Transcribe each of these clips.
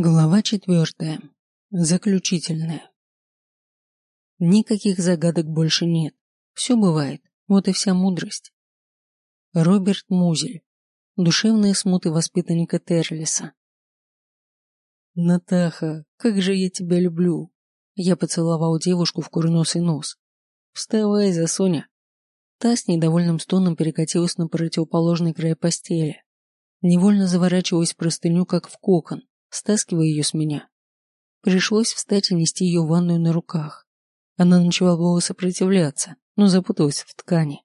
Глава четвертая. Заключительная. Никаких загадок больше нет. Все бывает. Вот и вся мудрость. Роберт Музель. Душевные смуты воспитанника Терлиса. Натаха, как же я тебя люблю. Я поцеловал девушку в курносый нос. Вставай за Соня. Та с недовольным стоном перекатилась на противоположный край постели. Невольно заворачиваясь в простыню, как в кокон, стаскивая ее с меня. Пришлось встать и нести ее в ванную на руках. Она начала было сопротивляться, но запуталась в ткани.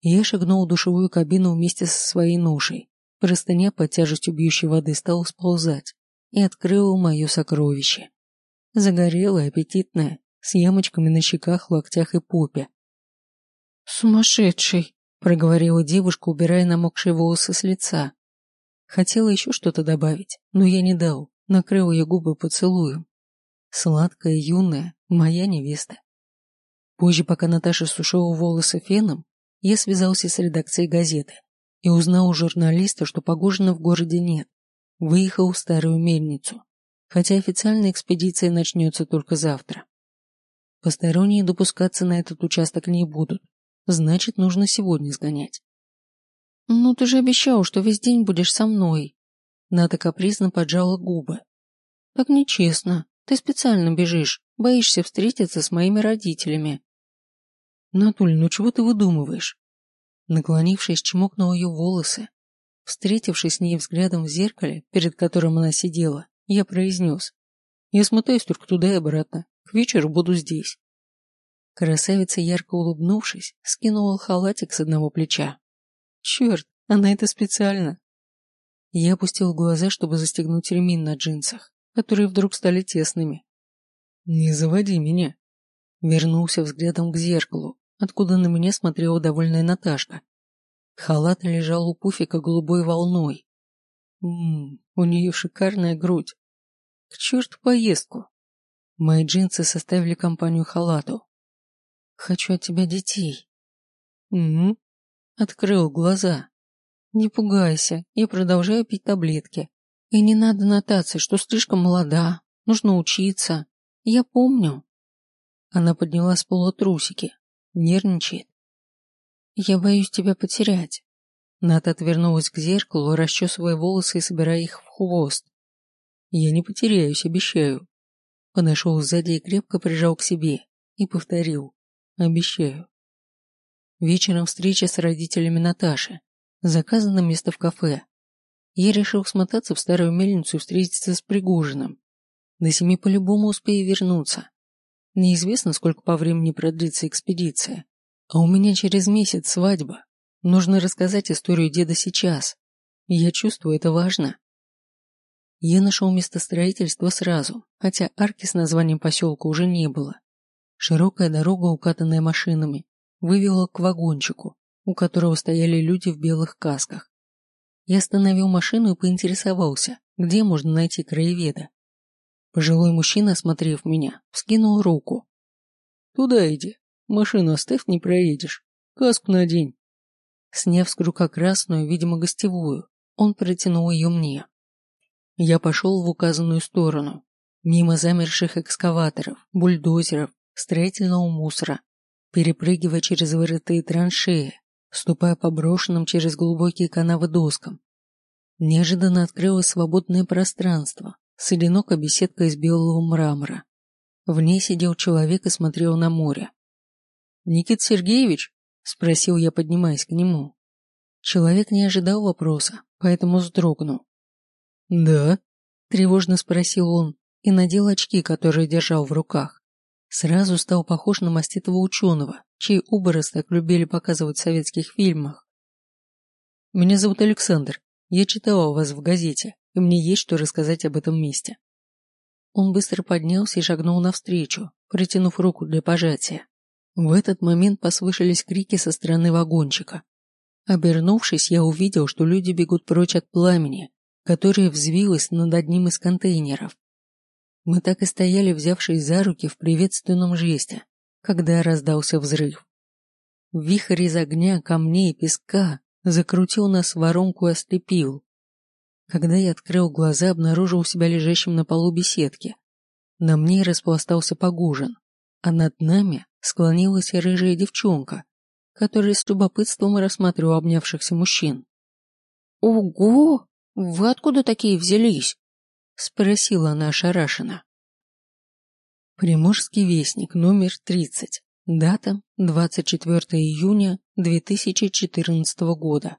Я шагнул в душевую кабину вместе со своей ношей. Простыня под тяжестью бьющей воды стала сползать и открыла мое сокровище. Загорелая, аппетитная, с ямочками на щеках, локтях и попе. «Сумасшедший!» — проговорила девушка, убирая намокшие волосы с лица. Хотела еще что-то добавить, но я не дал, накрыл ее губы поцелуем. Сладкая, юная, моя невеста. Позже, пока Наташа сушила волосы феном, я связался с редакцией газеты и узнал у журналиста, что Погожина в городе нет. Выехал в старую мельницу, хотя официальная экспедиция начнется только завтра. Посторонние допускаться на этот участок не будут, значит, нужно сегодня сгонять. «Ну ты же обещал, что весь день будешь со мной». Ната капризно поджала губы. «Так нечестно. Ты специально бежишь, боишься встретиться с моими родителями». «Натуль, ну чего ты выдумываешь?» Наклонившись, чмокнул ее волосы. Встретившись с ней взглядом в зеркале, перед которым она сидела, я произнес. «Я смотаюсь только туда и обратно. К вечеру буду здесь». Красавица, ярко улыбнувшись, скинула халатик с одного плеча. Черт, она это специально. Я опустил глаза, чтобы застегнуть ремень на джинсах, которые вдруг стали тесными. Не заводи меня. Вернулся взглядом к зеркалу, откуда на меня смотрела довольная Наташка. Халат лежал у пуфика голубой волной. Ммм, у нее шикарная грудь. К черту поездку. Мои джинсы составили компанию халату. Хочу от тебя детей. Угу, Открыл глаза. Не пугайся, я продолжаю пить таблетки. И не надо нотации, что слишком молода, нужно учиться. Я помню. Она подняла с пола трусики, нервничает. Я боюсь тебя потерять. Ната отвернулась к зеркалу, расчесывая волосы и собирая их в хвост. Я не потеряюсь, обещаю. Подошел сзади и крепко прижал к себе и повторил. Обещаю. Вечером встреча с родителями Наташи. Заказано место в кафе. Я решил смотаться в старую мельницу и встретиться с Пригожиным. До семи по-любому успею вернуться. Неизвестно, сколько по времени продлится экспедиция. А у меня через месяц свадьба. Нужно рассказать историю деда сейчас. Я чувствую, это важно. Я нашел место строительства сразу, хотя арки с названием поселка уже не было. Широкая дорога, укатанная машинами, вывела к вагончику, у которого стояли люди в белых касках. Я остановил машину и поинтересовался, где можно найти краеведа. Пожилой мужчина, осмотрев меня, вскинул руку. «Туда иди. Машину оставь, не проедешь. Каску надень». Сняв с крюка красную, видимо, гостевую, он протянул ее мне. Я пошел в указанную сторону, мимо замерших экскаваторов, бульдозеров, строительного мусора, перепрыгивая через вырытые траншеи, ступая по брошенным через глубокие канавы доскам. Неожиданно открылось свободное пространство с одинокой беседкой из белого мрамора. В ней сидел человек и смотрел на море. «Никит Сергеевич?» – спросил я, поднимаясь к нему. Человек не ожидал вопроса, поэтому вздрогнул. «Да?» – тревожно спросил он и надел очки, которые держал в руках. Сразу стал похож на маститого ученого, чей образ так любили показывать в советских фильмах. «Меня зовут Александр. Я читал о вас в газете, и мне есть что рассказать об этом месте». Он быстро поднялся и шагнул навстречу, протянув руку для пожатия. В этот момент послышались крики со стороны вагончика. Обернувшись, я увидел, что люди бегут прочь от пламени, которое взвилось над одним из контейнеров. Мы так и стояли, взявшись за руки в приветственном жесте, когда раздался взрыв. Вихрь из огня, камней и песка закрутил нас в воронку и ослепил. Когда я открыл глаза, обнаружил себя лежащим на полу беседки. На мне распластался Погужин, а над нами склонилась рыжая девчонка, которая с любопытством рассматривала обнявшихся мужчин. «Ого! Вы откуда такие взялись?» — спросила она ошарашенно. Приморский вестник, номер 30. Дата 24 июня 2014 года.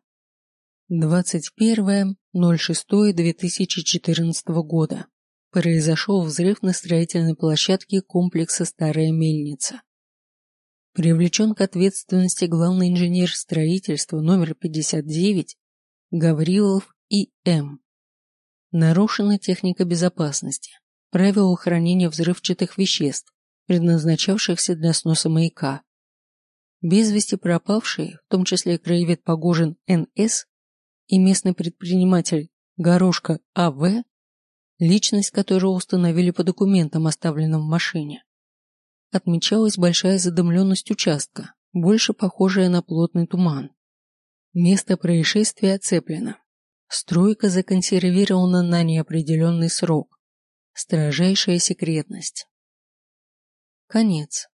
21.06.2014 года. Произошел взрыв на строительной площадке комплекса «Старая мельница». Привлечен к ответственности главный инженер строительства номер 59 Гаврилов И.М. Нарушена техника безопасности, правила хранения взрывчатых веществ, предназначавшихся для сноса маяка. Без вести пропавшие, в том числе краевед Погожин Н.С. и местный предприниматель Горошка А.В., личность которого установили по документам, оставленным в машине. Отмечалась большая задымленность участка, больше похожая на плотный туман. Место происшествия оцеплено. Стройка законсервирована на неопределенный срок. Строжайшая секретность. Конец.